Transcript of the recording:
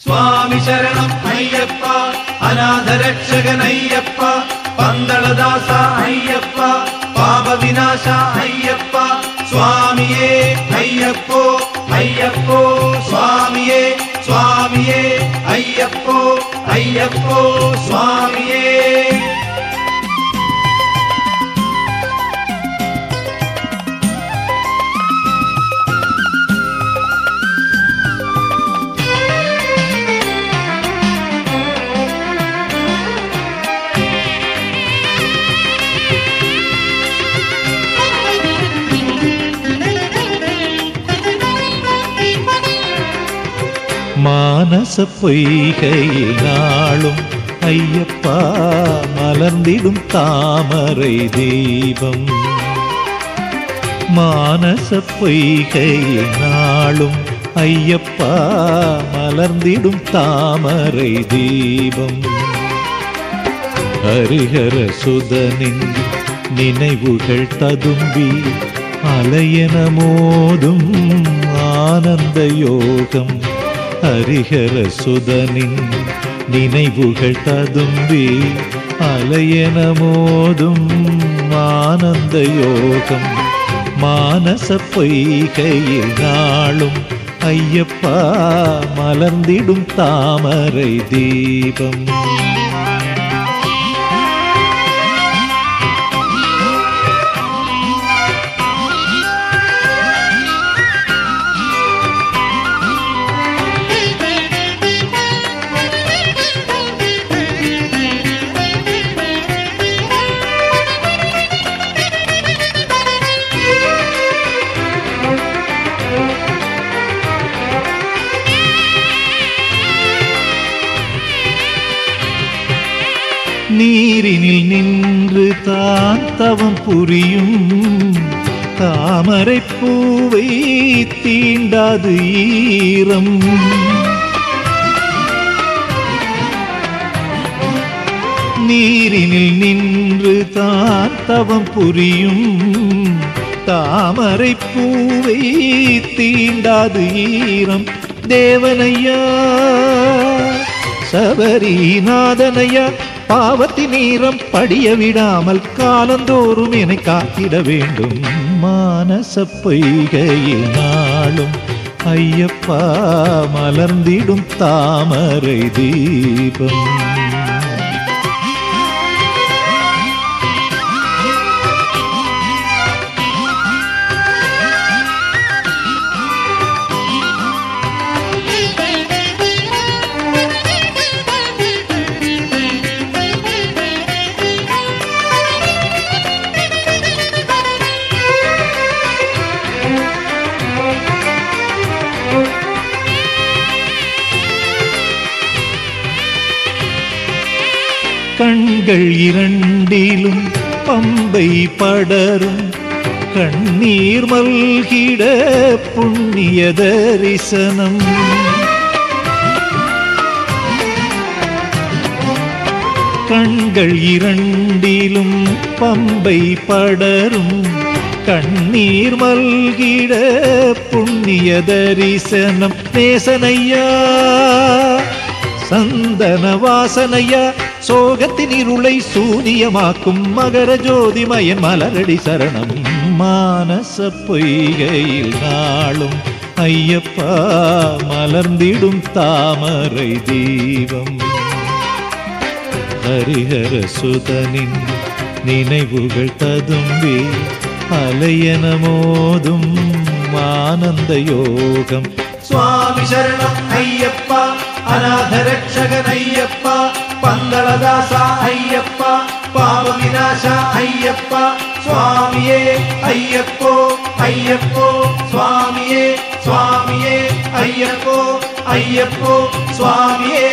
சுவாமி சரணம் ஐயப்பா அநாதரட்சகன் ஐயப்பா பந்தளதாசா ஐயப்பா பாப விநாசா ஐயப்பா சுவாமியே ஐயப்போ ஐயப்போ சுவாமியே சுவாமியே ஐயப்போ ஐயப்போ சுவாமியே. மானச பொய்கையில் நாளும் ஐயப்பா மலர்ந்திடும் தாமரை தெய்வம் மானச பொய்கையில் நாளும் ஐயப்பா மலர்ந்திடும் தாமரை தீபம். ஹரிஹர சுதனின் நினைவுகள் ததும்பி அலையன மோதும் ஆனந்த யோகம். ஹரிஹர சுதனின் நினைவுகள் ததும்பி அலையன மோதும் ஆனந்த யோகம். மானச பொய்கையில் நாளும் ஐயப்பா மலர்ந்திடும் தாமரை தீபம். நீரினில் நின்று தான் தவம் புரியும். தாமரை பூவை தீண்டாது ஈரம். நீரினில் நின்று தான் தவம் புரியும். தாமரை பூவை தீண்டாது ஈரம். தேவனையா சபரிநாதனையா பாவத்தி நீரம் படிய விடாமல் காலந்தோறும் என காத்திட வேண்டும். மானச பொய்கையில் நாளும் ஐயப்பா மலர்ந்திடும் தாமரை தீபம். கண்கள் இரண்டிலும் பம்பை படரும். கண்ணீர் மல்கிட புண்ணிய தரிசனம். கண்கள் இரண்டிலும் பம்பை படரும். கண்ணீர் மல்கிட புண்ணிய தரிசனம். நேசனையா சந்தன வாசனையா சோகத்தின் இருளை சூனியமாக்கும் மகர ஜோதிமயன் மலரடி சரணம். மானச பொய்கையில் நாளும் ஐயப்பா மலர்ந்திடும் தாமரை தீபம். ஹரிஹர சுதனின் நினைவுகள் ததும்பி அலையன மோதும் ஆனந்த யோகம். சுவாமி சரணம் ஐயப்பா அநாதரட்சகன் ஐயப்பா. பந்தளதாசா ஐயப்பா பாவ விநாசா ஐயப்பா சுவாமியே ஐயப்போ ஐயப்போ சுவாமியே சுவாமியே ஐயப்போ ஐயப்போ சுவாமியே